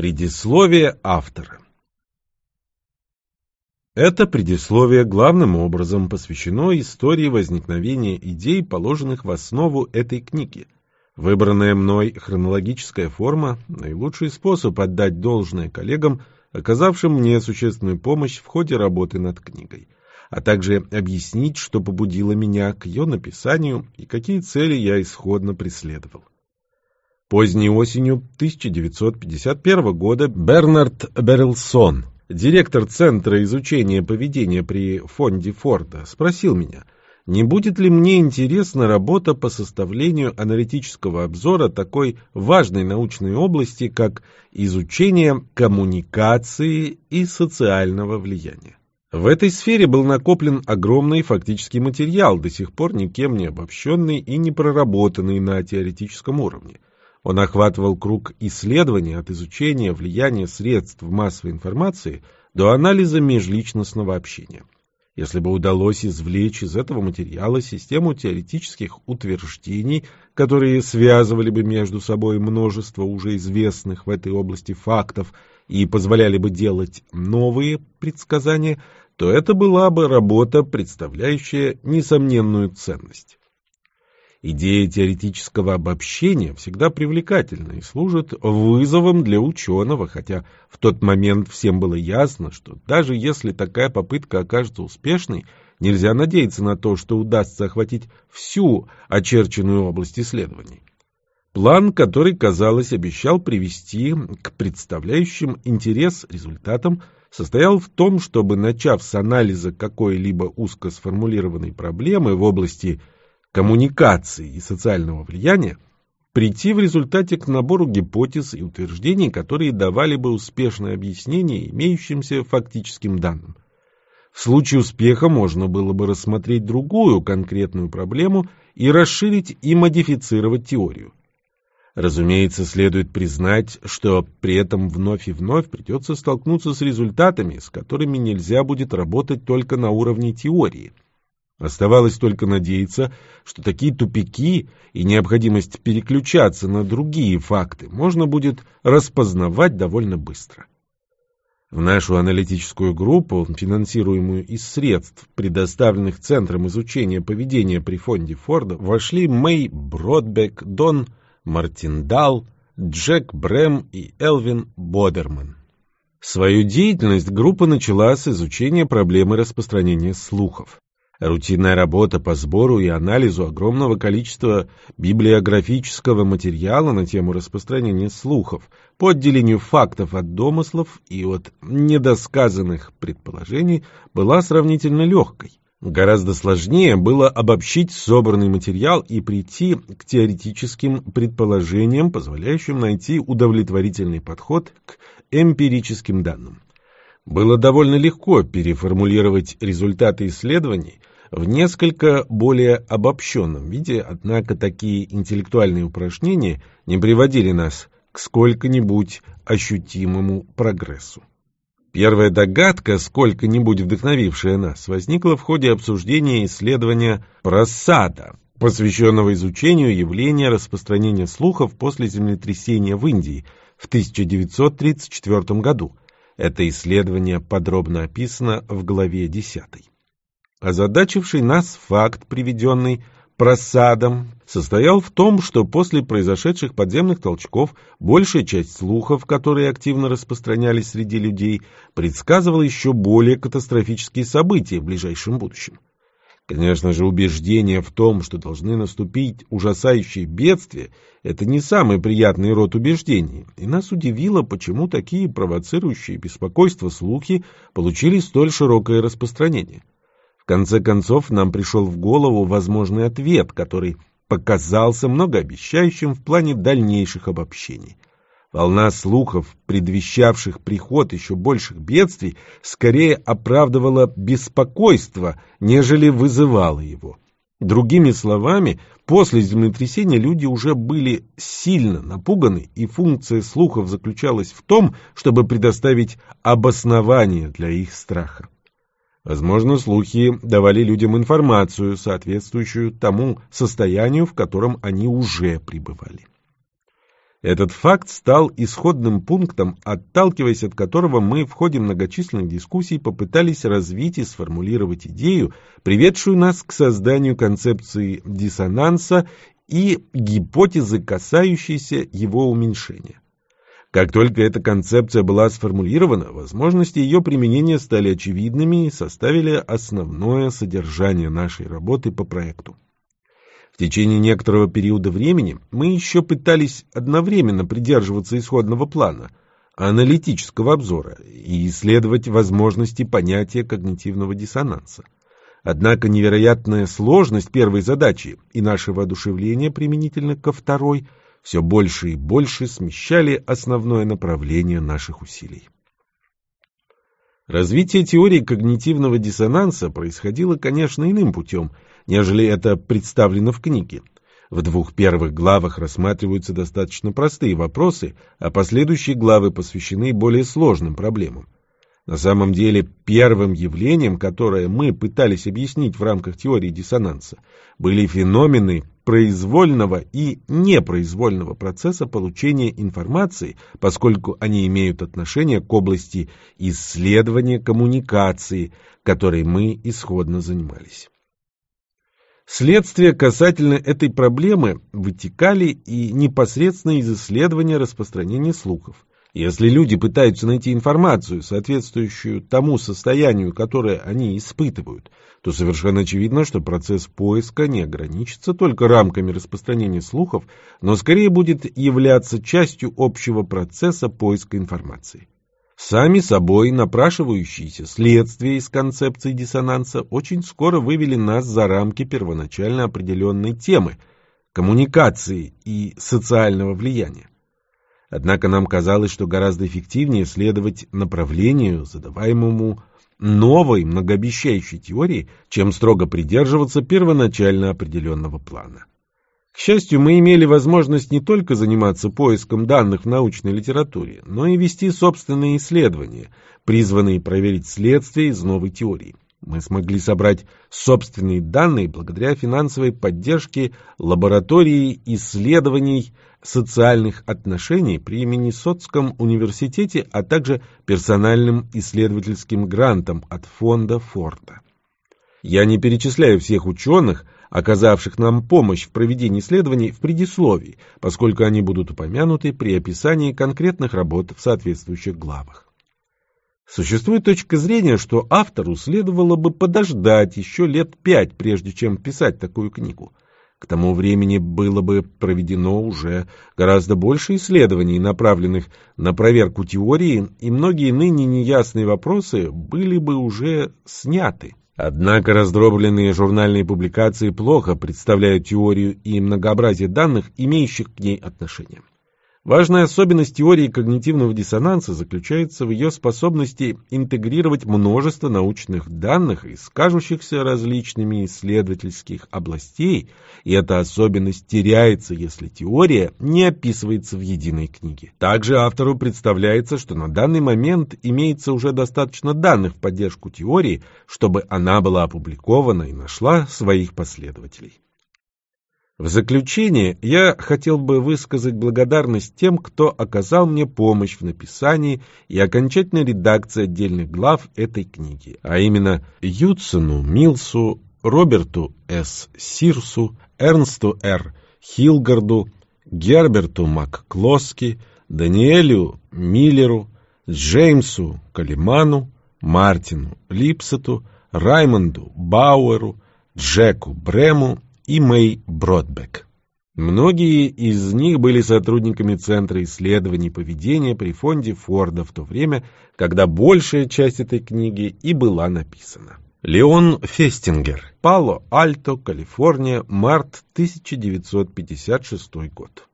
Предисловие автора Это предисловие главным образом посвящено истории возникновения идей, положенных в основу этой книги. Выбранная мной хронологическая форма – наилучший способ отдать должное коллегам, оказавшим мне существенную помощь в ходе работы над книгой, а также объяснить, что побудило меня к ее написанию и какие цели я исходно преследовал. Поздней осенью 1951 года Бернард Берилсон, директор Центра изучения поведения при фонде Форда, спросил меня, не будет ли мне интересна работа по составлению аналитического обзора такой важной научной области, как изучение коммуникации и социального влияния. В этой сфере был накоплен огромный фактический материал, до сих пор никем не обобщенный и не проработанный на теоретическом уровне. Он охватывал круг исследований от изучения влияния средств массовой информации до анализа межличностного общения. Если бы удалось извлечь из этого материала систему теоретических утверждений, которые связывали бы между собой множество уже известных в этой области фактов и позволяли бы делать новые предсказания, то это была бы работа, представляющая несомненную ценность. Идея теоретического обобщения всегда привлекательна и служит вызовом для ученого, хотя в тот момент всем было ясно, что даже если такая попытка окажется успешной, нельзя надеяться на то, что удастся охватить всю очерченную область исследований. План, который, казалось, обещал привести к представляющим интерес результатам, состоял в том, чтобы, начав с анализа какой-либо узко сформулированной проблемы в области коммуникации и социального влияния, прийти в результате к набору гипотез и утверждений, которые давали бы успешное объяснение имеющимся фактическим данным. В случае успеха можно было бы рассмотреть другую конкретную проблему и расширить и модифицировать теорию. Разумеется, следует признать, что при этом вновь и вновь придется столкнуться с результатами, с которыми нельзя будет работать только на уровне теории – Оставалось только надеяться, что такие тупики и необходимость переключаться на другие факты можно будет распознавать довольно быстро. В нашу аналитическую группу, финансируемую из средств, предоставленных Центром изучения поведения при фонде Форда, вошли Мэй Бродбек, Дон Мартиндал, Джек Брэм и Элвин Бодерман. Свою деятельность группа начала с изучения проблемы распространения слухов. Рутинная работа по сбору и анализу огромного количества библиографического материала на тему распространения слухов, по отделению фактов от домыслов и от недосказанных предположений была сравнительно легкой. Гораздо сложнее было обобщить собранный материал и прийти к теоретическим предположениям, позволяющим найти удовлетворительный подход к эмпирическим данным. Было довольно легко переформулировать результаты исследований в несколько более обобщенном виде, однако такие интеллектуальные упражнения не приводили нас к сколько-нибудь ощутимому прогрессу. Первая догадка, сколько-нибудь вдохновившая нас, возникла в ходе обсуждения исследования просада, посвященного изучению явления распространения слухов после землетрясения в Индии в 1934 году. Это исследование подробно описано в главе 10. Озадачивший нас факт, приведенный просадом, состоял в том, что после произошедших подземных толчков большая часть слухов, которые активно распространялись среди людей, предсказывала еще более катастрофические события в ближайшем будущем. Конечно же, убеждение в том, что должны наступить ужасающие бедствия, это не самый приятный род убеждений, и нас удивило, почему такие провоцирующие беспокойство слухи получили столь широкое распространение конце концов, нам пришел в голову возможный ответ, который показался многообещающим в плане дальнейших обобщений. Волна слухов, предвещавших приход еще больших бедствий, скорее оправдывала беспокойство, нежели вызывала его. Другими словами, после землетрясения люди уже были сильно напуганы, и функция слухов заключалась в том, чтобы предоставить обоснование для их страха. Возможно, слухи давали людям информацию, соответствующую тому состоянию, в котором они уже пребывали. Этот факт стал исходным пунктом, отталкиваясь от которого мы в ходе многочисленных дискуссий попытались развить и сформулировать идею, приведшую нас к созданию концепции диссонанса и гипотезы, касающейся его уменьшения. Как только эта концепция была сформулирована, возможности ее применения стали очевидными и составили основное содержание нашей работы по проекту. В течение некоторого периода времени мы еще пытались одновременно придерживаться исходного плана, аналитического обзора и исследовать возможности понятия когнитивного диссонанса. Однако невероятная сложность первой задачи и наше воодушевление применительно ко второй все больше и больше смещали основное направление наших усилий. Развитие теории когнитивного диссонанса происходило, конечно, иным путем, нежели это представлено в книге. В двух первых главах рассматриваются достаточно простые вопросы, а последующие главы посвящены более сложным проблемам. На самом деле, первым явлением, которое мы пытались объяснить в рамках теории диссонанса, были феномены произвольного и непроизвольного процесса получения информации, поскольку они имеют отношение к области исследования коммуникации, которой мы исходно занимались. Следствия касательно этой проблемы вытекали и непосредственно из исследования распространения слухов. Если люди пытаются найти информацию, соответствующую тому состоянию, которое они испытывают, то совершенно очевидно, что процесс поиска не ограничится только рамками распространения слухов, но скорее будет являться частью общего процесса поиска информации. Сами собой напрашивающиеся следствия из концепции диссонанса очень скоро вывели нас за рамки первоначально определенной темы – коммуникации и социального влияния. Однако нам казалось, что гораздо эффективнее следовать направлению, задаваемому новой многообещающей теории, чем строго придерживаться первоначально определенного плана. К счастью, мы имели возможность не только заниматься поиском данных в научной литературе, но и вести собственные исследования, призванные проверить следствие из новой теории. Мы смогли собрать собственные данные благодаря финансовой поддержке лаборатории исследований социальных отношений при Миннесотском университете, а также персональным исследовательским грантом от фонда Форда. Я не перечисляю всех ученых, оказавших нам помощь в проведении исследований в предисловии, поскольку они будут упомянуты при описании конкретных работ в соответствующих главах. Существует точка зрения, что автору следовало бы подождать еще лет пять, прежде чем писать такую книгу. К тому времени было бы проведено уже гораздо больше исследований, направленных на проверку теории, и многие ныне неясные вопросы были бы уже сняты. Однако раздробленные журнальные публикации плохо представляют теорию и многообразие данных, имеющих к ней отношение. Важная особенность теории когнитивного диссонанса заключается в ее способности интегрировать множество научных данных из кажущихся различными исследовательских областей, и эта особенность теряется, если теория не описывается в единой книге. Также автору представляется, что на данный момент имеется уже достаточно данных в поддержку теории, чтобы она была опубликована и нашла своих последователей. В заключение я хотел бы высказать благодарность тем, кто оказал мне помощь в написании и окончательной редакции отдельных глав этой книги, а именно Юдсону Милсу, Роберту С. Сирсу, Эрнсту Р. Хилгарду, Герберту МакКлоски, Даниэлю Миллеру, Джеймсу Калиману, Мартину Липсету, Раймонду Бауэру, Джеку Брему и Мэй Бродбек. Многие из них были сотрудниками Центра исследований поведения при фонде Форда в то время, когда большая часть этой книги и была написана. Леон Фестингер. Пало-Альто, Калифорния, март 1956 год.